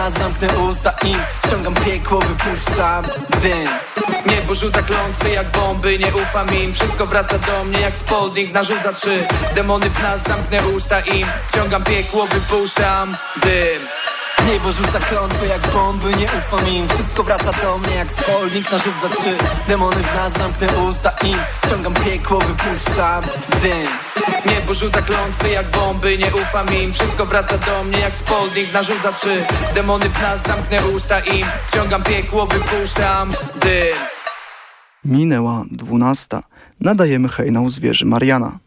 nas, zamknę usta i Wciągam piekło, wypuszczam dym. Niebo rzuca klątwy jak bomby, nie ufam im. Wszystko wraca do mnie jak Spalding narzuca trzy. Demony w nas, zamknę usta im Wciągam piekło, wypuszczam dym Niebo rzuca klątwy jak bomby, nie ufam im. Wszystko wraca do mnie jak Spalding narzuca trzy. Demony w nas, zamknę usta im. Wciągam piekło, wypuszczam dym. Niebo rzuca klątwy jak bomby, nie ufam im. Wszystko wraca do mnie jak Spalding narzuca trzy. Demony w nas, zamknę usta im. Wciągam piekło, wypuszczam dym. Minęła dwunasta. Nadajemy hejnał zwierzy Mariana.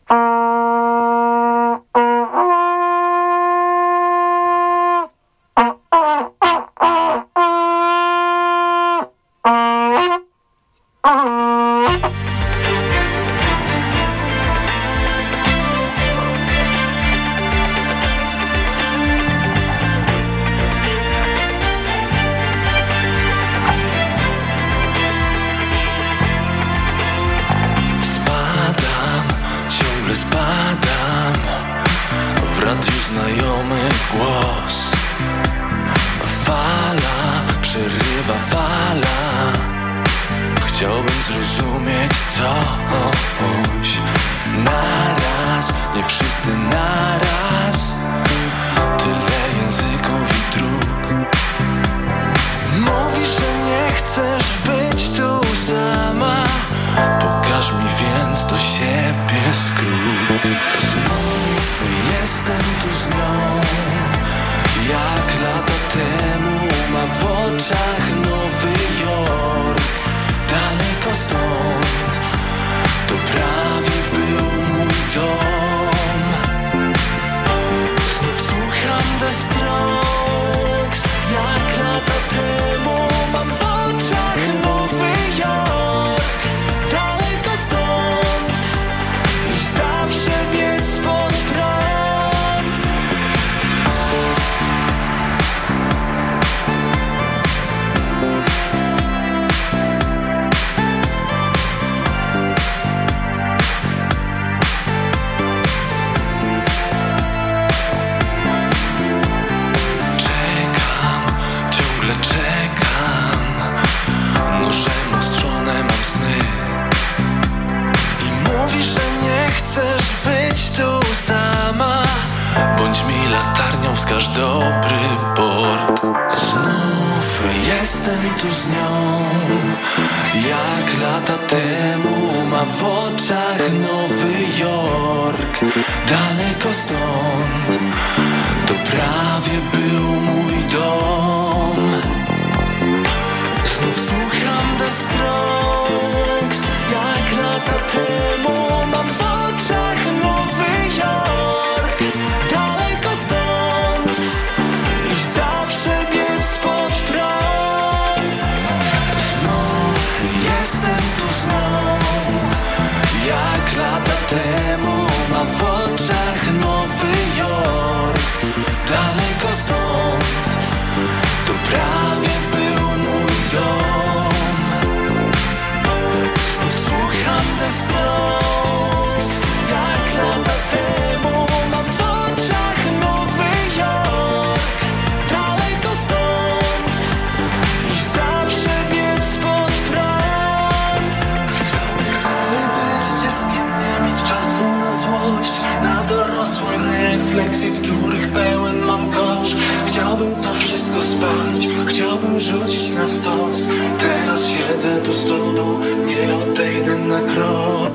Wychodzę tu z trudu, nie odejdę na krok.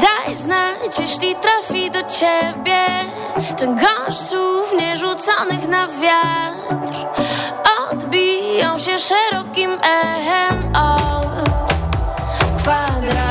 Daj znać, jeśli trafi do ciebie Ten gąszcz słów nierzuconych na wiatr. Odbiją się szerokim echem od kwadratu.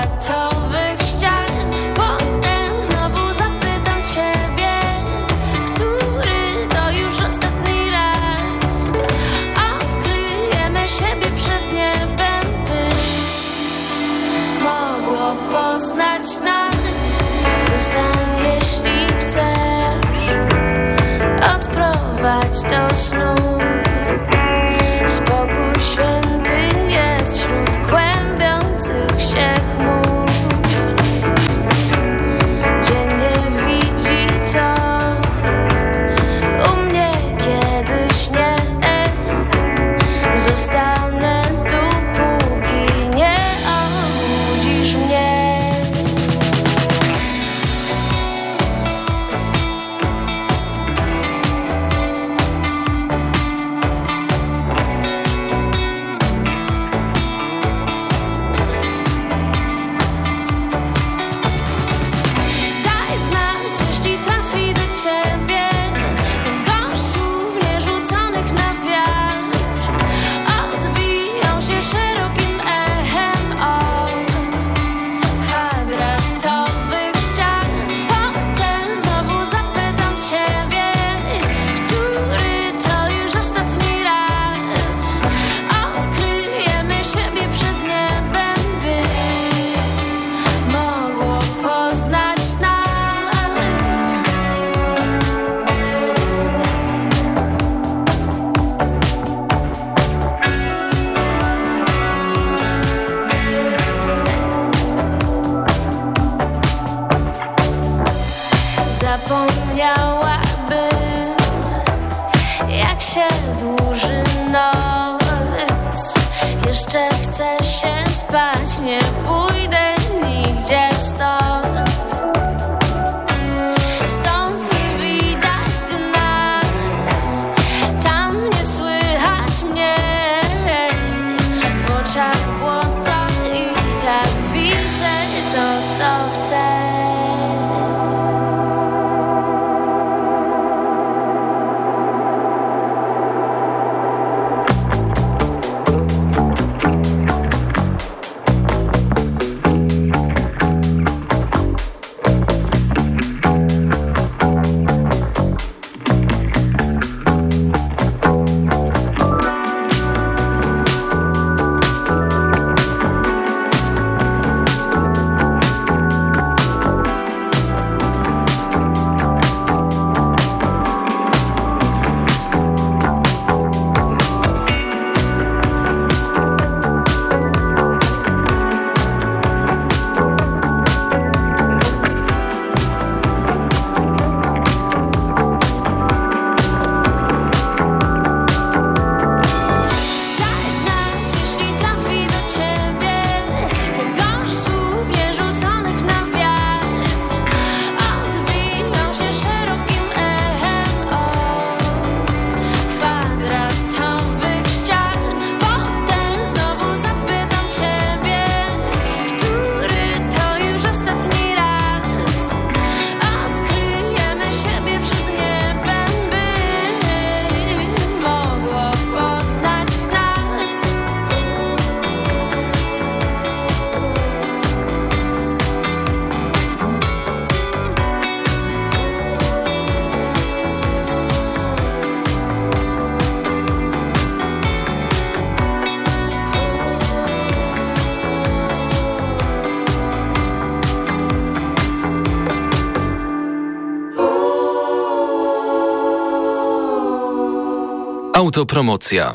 Autopromocja.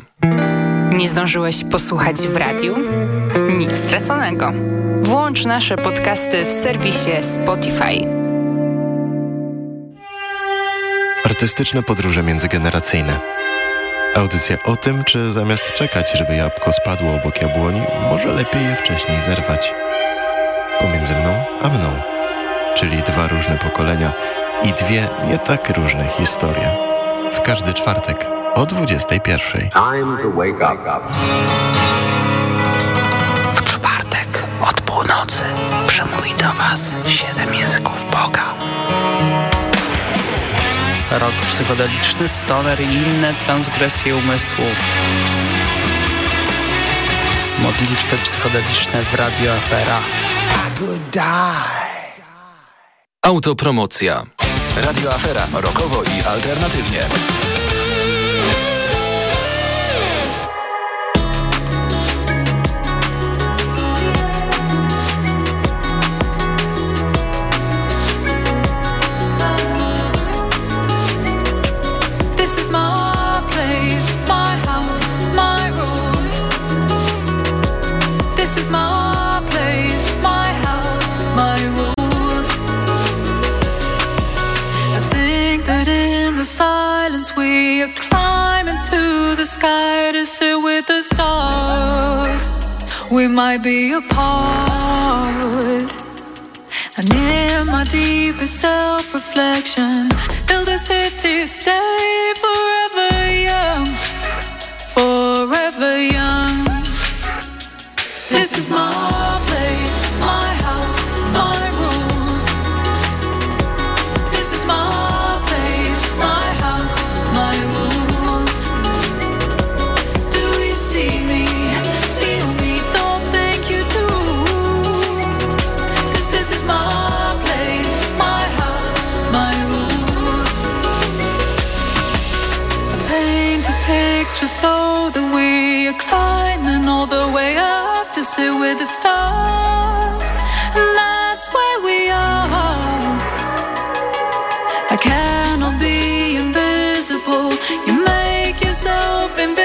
Nie zdążyłeś posłuchać w radiu? Nic straconego. Włącz nasze podcasty w serwisie Spotify. Artystyczne podróże międzygeneracyjne. Audycja o tym, czy zamiast czekać, żeby jabłko spadło obok jabłoni, może lepiej je wcześniej zerwać. Pomiędzy mną a mną, czyli dwa różne pokolenia i dwie nie tak różne historie. W każdy czwartek o 21. Time to wake up. W czwartek od północy przemówi do Was siedem języków Boga. Rok psychodeliczny, stoner i inne transgresje umysłu. Modlitwy psychodeliczne w Radio Afera. Autopromocja. Radio Afera. Rokowo i alternatywnie. Sky to sit with the stars. We might be apart. And in my deepest self reflection, build a city, stay forever young, forever young. This is my way up to sit with the stars, and that's where we are. I cannot be invisible. You make yourself invincible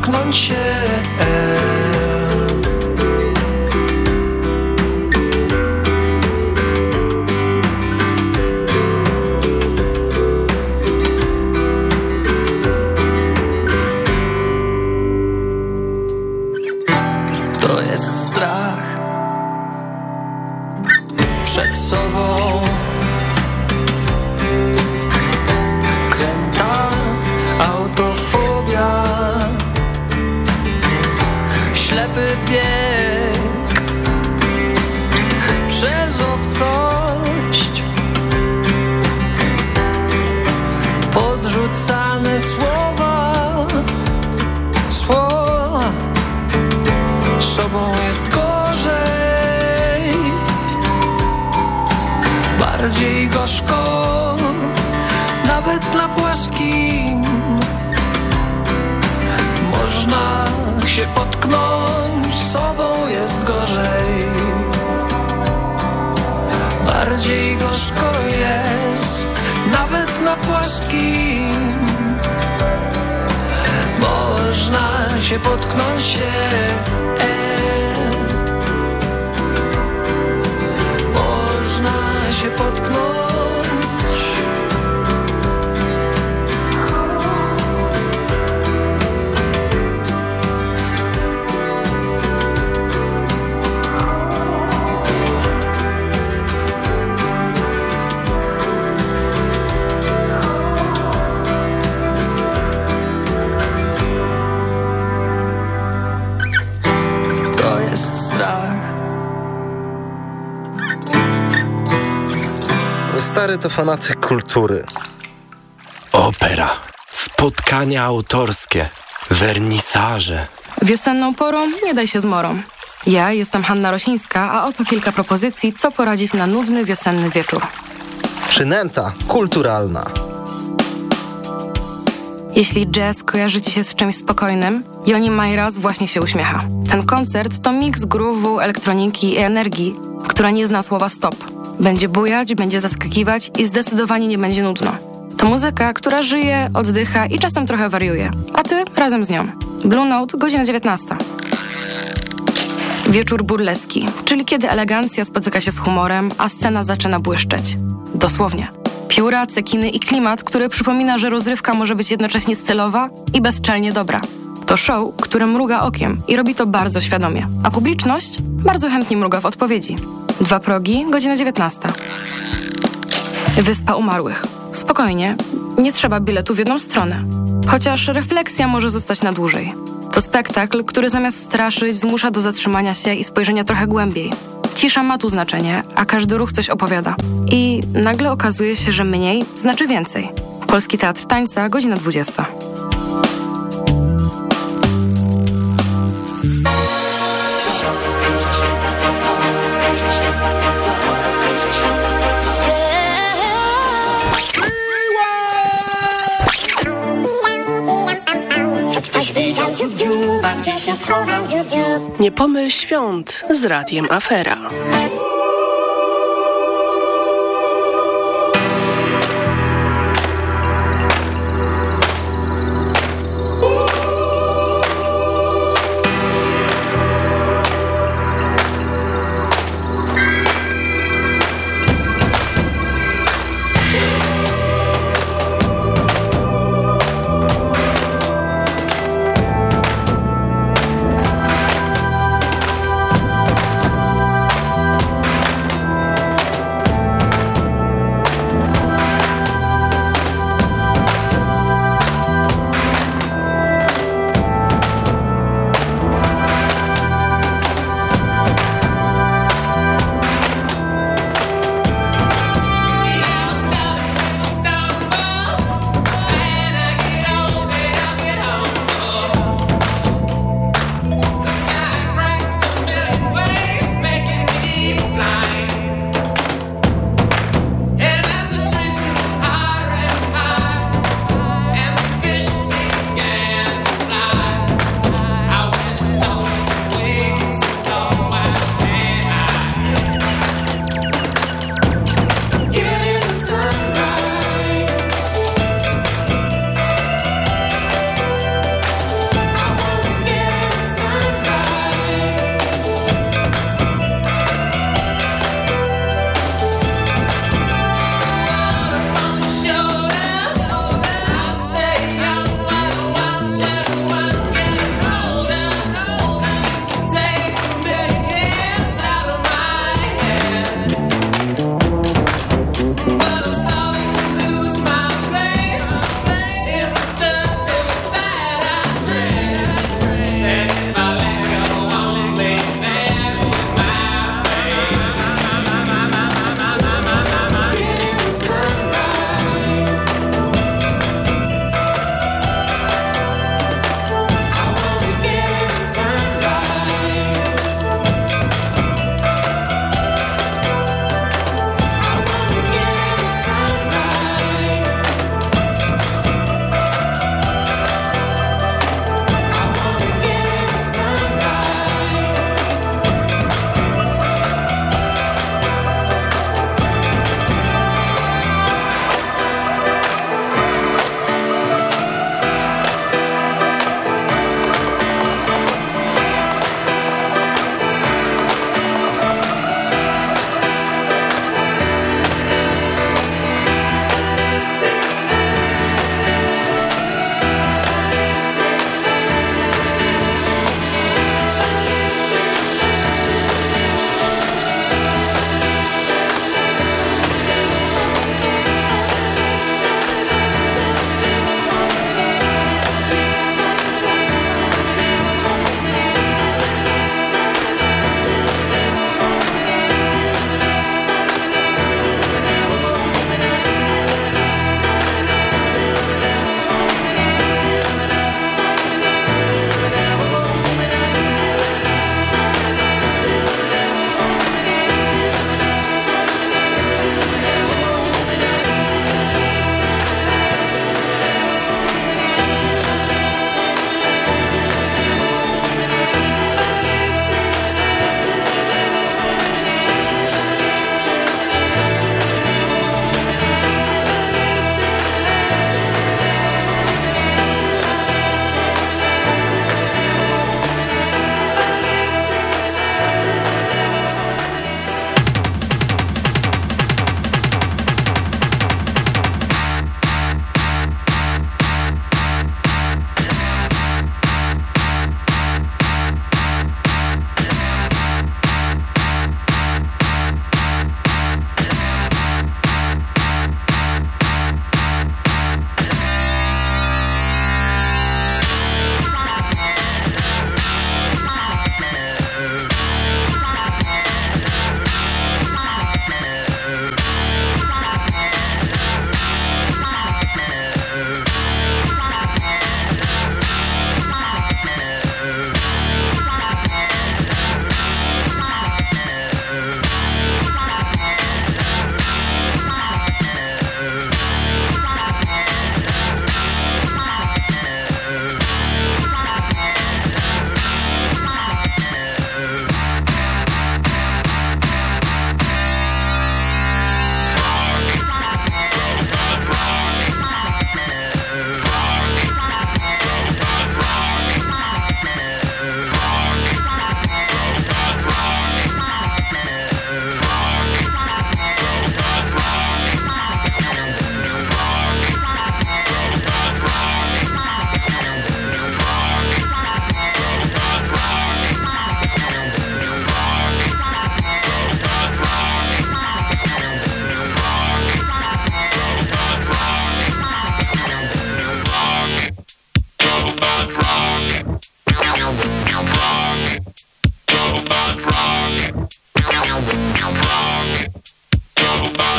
dotknąć się. E, się potknąć się e. Można się potknąć Mój stary to fanatyk kultury. Opera, spotkania autorskie, wernisaże. Wiosenną porą nie daj się zmorą. Ja jestem Hanna Rosińska, a oto kilka propozycji, co poradzić na nudny wiosenny wieczór. Przynęta kulturalna. Jeśli jazz kojarzy ci się z czymś spokojnym, Joni Majras właśnie się uśmiecha. Ten koncert to miks groove'u, elektroniki i energii, która nie zna słowa stop. Będzie bujać, będzie zaskakiwać i zdecydowanie nie będzie nudno. To muzyka, która żyje, oddycha i czasem trochę wariuje. A ty razem z nią. Blue Note, godzina 19. Wieczór burleski, czyli kiedy elegancja spotyka się z humorem, a scena zaczyna błyszczeć. Dosłownie. Pióra, cekiny i klimat, który przypomina, że rozrywka może być jednocześnie stylowa i bezczelnie dobra. To show, które mruga okiem i robi to bardzo świadomie, a publiczność bardzo chętnie mruga w odpowiedzi. Dwa progi, godzina 19. Wyspa Umarłych. Spokojnie, nie trzeba biletu w jedną stronę. Chociaż refleksja może zostać na dłużej. To spektakl, który zamiast straszyć, zmusza do zatrzymania się i spojrzenia trochę głębiej. Cisza ma tu znaczenie, a każdy ruch coś opowiada. I nagle okazuje się, że mniej znaczy więcej. Polski Teatr Tańca, godzina 20. Nie pomyl świąt z Radiem Afera.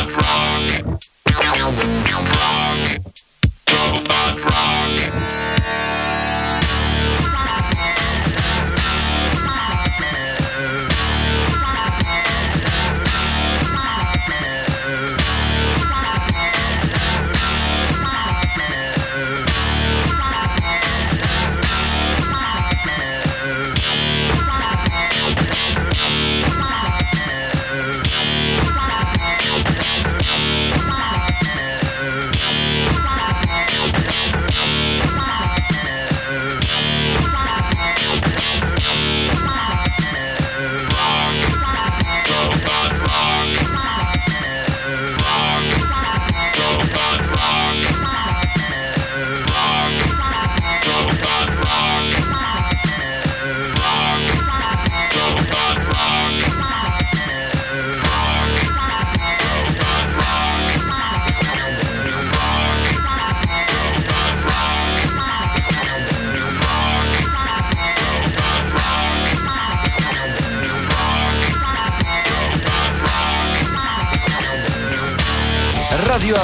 drop.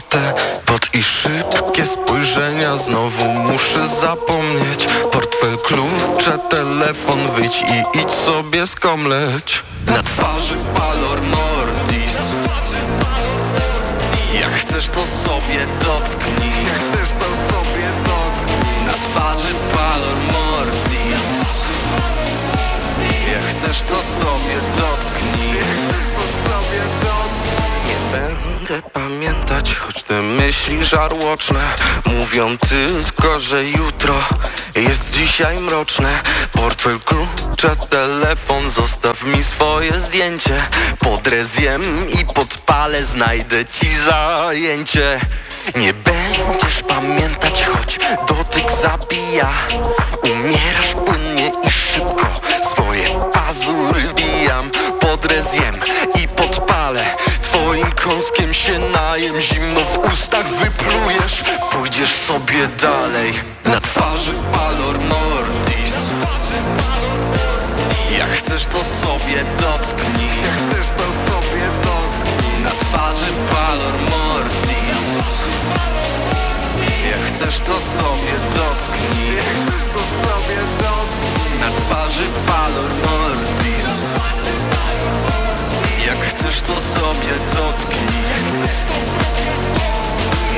Kawczu, batę Pod i szybkie spojrzenia. Znowu muszę zapomnieć. Portfel, klucze, telefon, wyjdź i idź sobie skomleć. Na twarzy palor mortis. Jak chcesz to sobie dotknij. Jak chcesz to sobie dotknij. Na twarzy palor mortis. Jak chcesz to sobie dotknij. Jak chcesz to sobie dotknij. Nie będę te myśli żarłoczne Mówią tylko, że jutro jest dzisiaj mroczne. Portfel, klucze, telefon, zostaw mi swoje zdjęcie. Podrezjem i podpalę, znajdę ci zajęcie. Nie będziesz pamiętać, choć dotyk zabija. Umierasz płynnie i szybko, swoje pazury kąskiem się najem Zimno w ustach wyplujesz, pójdziesz sobie dalej. Na twarzy palor mortis. Jak chcesz to sobie dotknij. Jak chcesz to sobie dotknij. Na twarzy palor mortis. Jak chcesz to sobie dotknij. Jak chcesz to sobie dotknij. Na twarzy palor mortis Jak chcesz to sobie dotknij.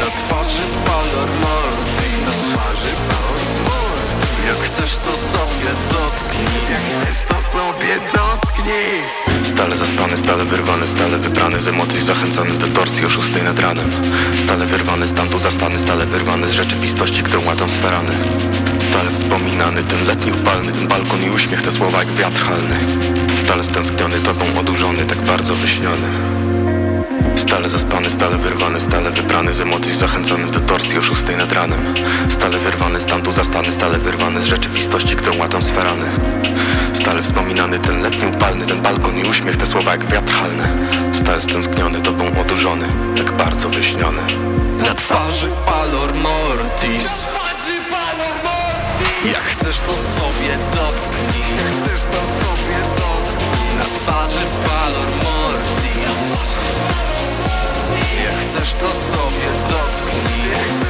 Na twarzy palor mortis Na twarzy palor mortis Jak chcesz to sobie dotknij. Jak chcesz to sobie dotknij. Stale zaspany, stale wyrwany, stale wybrany Z emocji zachęcony do torsji o szóstej nad ranem. Stale wyrwany z tamtu zastany, stale wyrwany z rzeczywistości, którą łatam sferany Stale wspominany, ten letni upalny, ten balkon i uśmiech, te słowa jak wiatr halny. Stale stęskniony, tobą odurzony, tak bardzo wyśniony. Stale zaspany, stale wyrwany, stale wybrany Z emocji zachęcony do torsji o szóstej nad ranem. Stale wyrwany z tamtu zastany, stale wyrwany z rzeczywistości, którą łatam sferany. Stale wspominany, ten letni upalny, ten balkon i uśmiech, te słowa jak wiatr halny. Stale stęskniony, tobą odurzony, tak bardzo wyśniony. Na twarzy palor mortis Jak chcesz to sobie dotknij. Jak chcesz to sobie dotknij. Na twarzy palor mortis Jak chcesz to sobie dotknij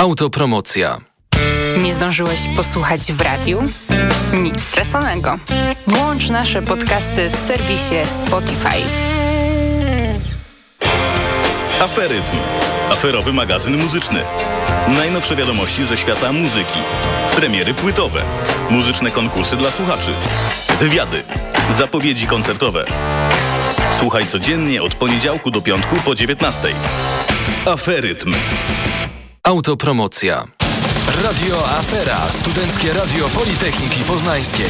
Autopromocja. Nie zdążyłeś posłuchać w radiu? Nic straconego. Włącz nasze podcasty w serwisie Spotify. Aferytm. Aferowy magazyn muzyczny. Najnowsze wiadomości ze świata muzyki. Premiery płytowe. Muzyczne konkursy dla słuchaczy. Wywiady. Zapowiedzi koncertowe. Słuchaj codziennie od poniedziałku do piątku po 19. Aferytm. Autopromocja. Radio Afera. Studenckie Radio Politechniki Poznańskiej.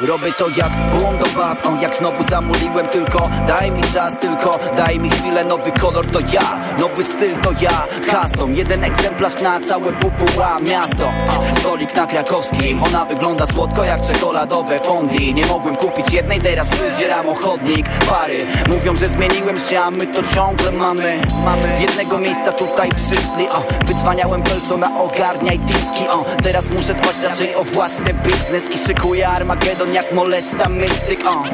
Robię to jak bum do bab o, Jak znowu zamuliłem tylko Daj mi czas tylko, daj mi chwilę Nowy kolor to ja, nowy styl to ja. Custom, jeden egzemplarz na całe WWA miasto. Stolik na krakowskim Ona wygląda słodko jak czekoladowe fondi Nie mogłem kupić jednej, teraz zdzieram o chodnik Pary mówią, że zmieniłem się A my to ciągle mamy. Z jednego miejsca tutaj przyszli o, Wydzwaniałem Pelsona, ogarniaj diski o, Teraz muszę dbać raczej o własny biznes I szykuję Armagedon jak molesta mystyk o.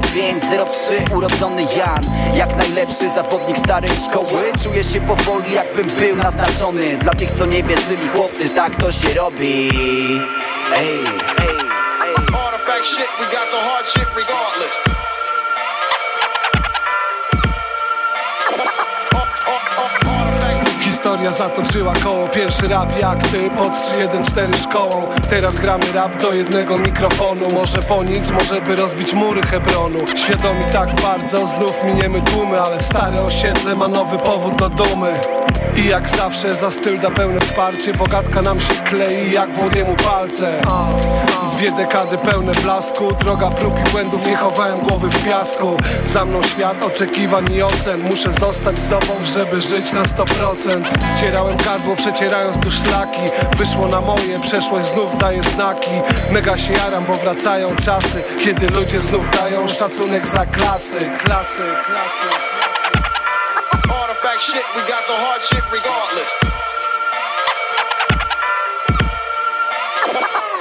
0503 urodzony Jan. Jak najlepszy zawodnik starej szkoły. Czuję się powoli jakbym był naznaczony. Dla tych co nie wierzyli chłopcy tak to się robi. Ej. Artifact shit, we got the hard shit regardless. Historia zatoczyła koło. Pierwszy rap jak ty pod 314 szkołą. Teraz gramy rap do jednego mikrofonu. Może po nic, może by rozbić mury Hebronu. Świadomi tak bardzo, znów miniemy tłumy Ale stare osiedle ma nowy powód do dumy. I jak zawsze za styl da pełne wsparcie Bogatka nam się klei jak Włodiemu palce Dwie dekady pełne blasku. Droga prób i błędów, nie chowałem głowy w piasku. Za mną świat oczekiwań i ocen. Muszę zostać sobą, żeby żyć na 100% Zcierałem gardło, przecierając tu szlaki. Wyszło na moje, przeszłość znów daje znaki. Mega się jaram, bo wracają czasy Kiedy ludzie znów dają szacunek za klasy Klasy, klasy. Artifact shit, we got the hard shit regardless.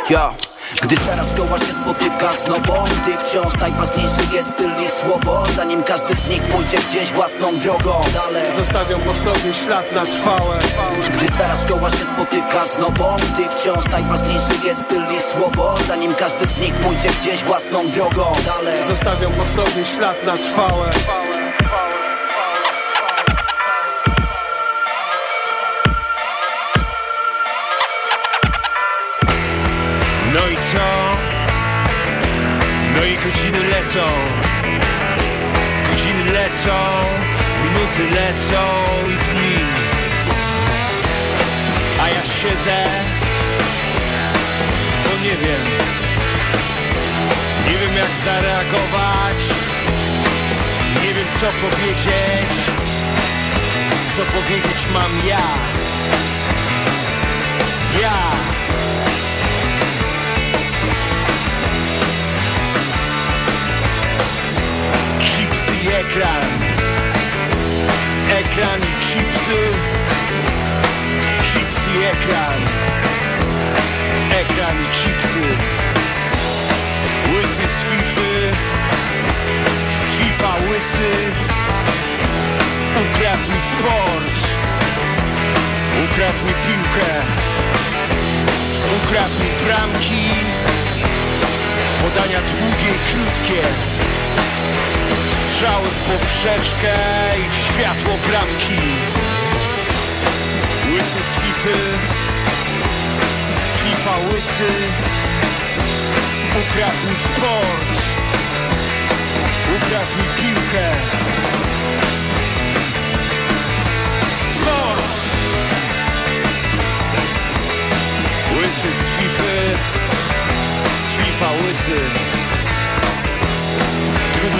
Yo gdy stara szkoła się spotyka z nową Gdy wciąż najważniejszy jest styl i słowo Zanim każdy z nich pójdzie gdzieś własną drogą. Dalej. Zostawiam po sobie ślad na trwałe Gdy stara szkoła się spotyka z nową Gdy wciąż najważniejszy jest styl i słowo Zanim każdy z nich pójdzie gdzieś własną drogą. Dalej. Zostawiam po sobie ślad na trwałe lecą. Godziny lecą Minuty lecą i dni. A ja siedzę Bo nie wiem. Nie wiem jak zareagować. Nie wiem co powiedzieć. Co powiedzieć mam ja? Ja Chipsy i ekran. Ekran i chipsy. Chipsy i ekran. Ekran i chipsy. Łysy z Fify. Z Fifa łysy. Ukradł mi sport. Ukradł mi piłkę. Ukradł mi bramki. Podania długie krótkie strzały w poprzeczkę i w światło bramki. Łysy z Fify Z Fifa łysy Ukradł mi sport Ukradł mi piłkę. Sport! Łysy z Fify Z Fifa łysy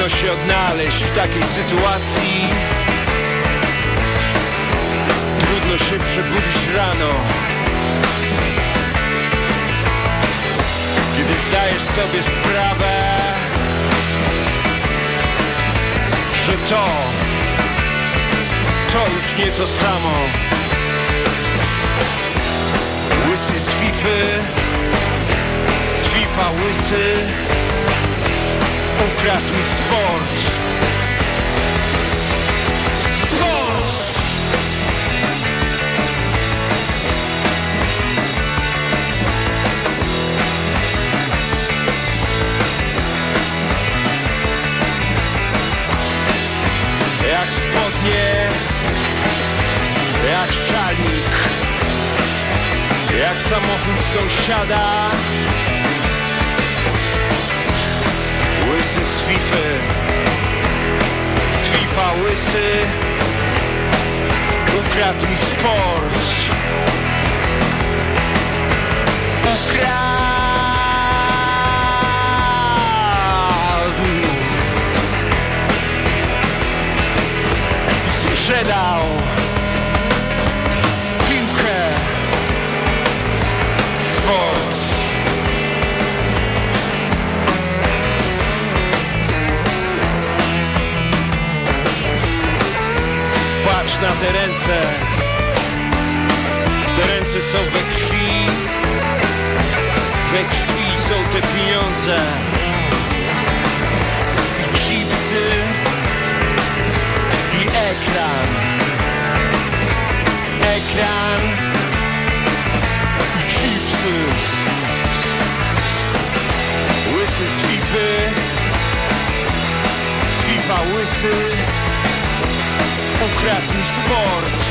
Trudno się odnaleźć w takiej sytuacji. Trudno się przebudzić rano. Kiedy zdajesz sobie sprawę Że to To już nie to samo. Łysy z Fify Z Fifa łysy ukradł mi sport Sport Jak spodnie Jak szalik Jak samochód sąsiada Łysy z Fify. Z Fifa łysy. Ukradł mi sport. Ukradł. Sprzedał. na te ręce. Te ręce są we krwi. We krwi są te pieniądze. democratas fortes.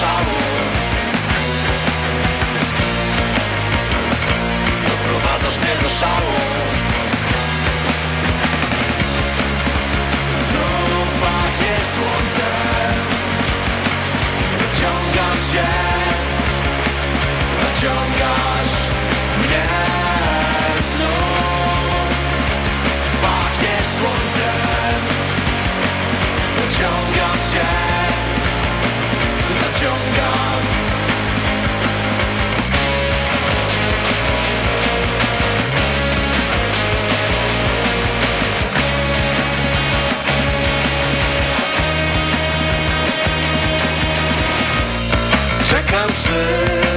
sorrow. say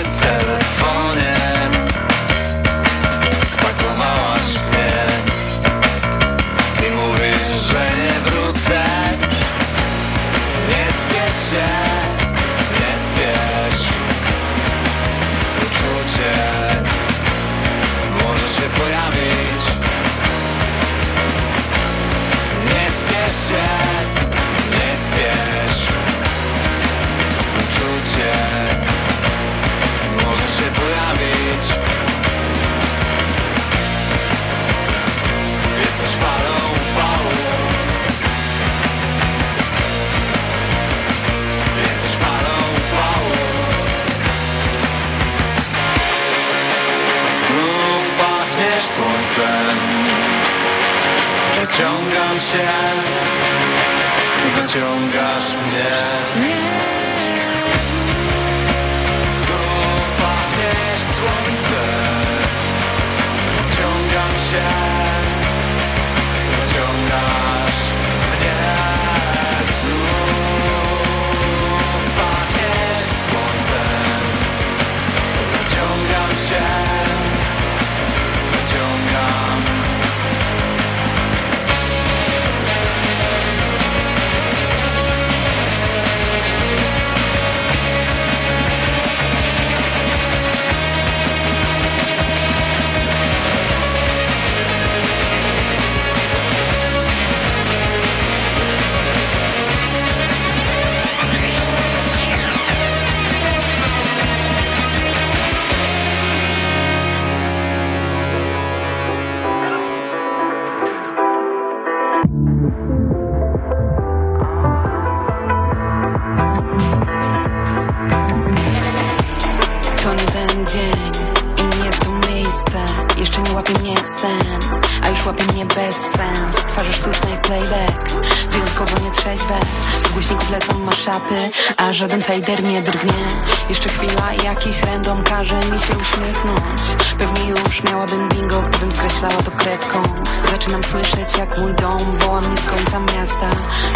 Zaciągam się. Zaciągasz mnie. Znów pachniesz słońce. Zaciągam się. Maszapy, a żaden fejder nie drgnie. Jeszcze chwila i jakiś random każe mi się uśmiechnąć. Pewnie już miałabym bingo, gdybym skreślała to kredką. Zaczynam słyszeć jak mój dom woła mnie z końca miasta.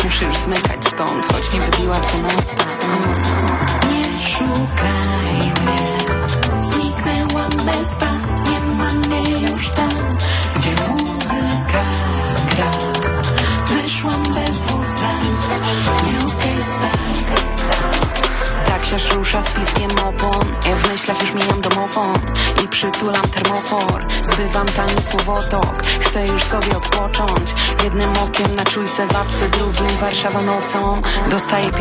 Muszę już zmykać stąd, choć nie wybiła dwunasta. Nie szukaj mnie. Zniknęłam bez pa Taksiarz rusza z piskiem opon Ja w myślach już mijam domofon I przytulam termofor. Zbywam tani słowotok. Chcę już sobie odpocząć. Jednym okiem na czujce w Drugim Warszawa nocą. Dostaję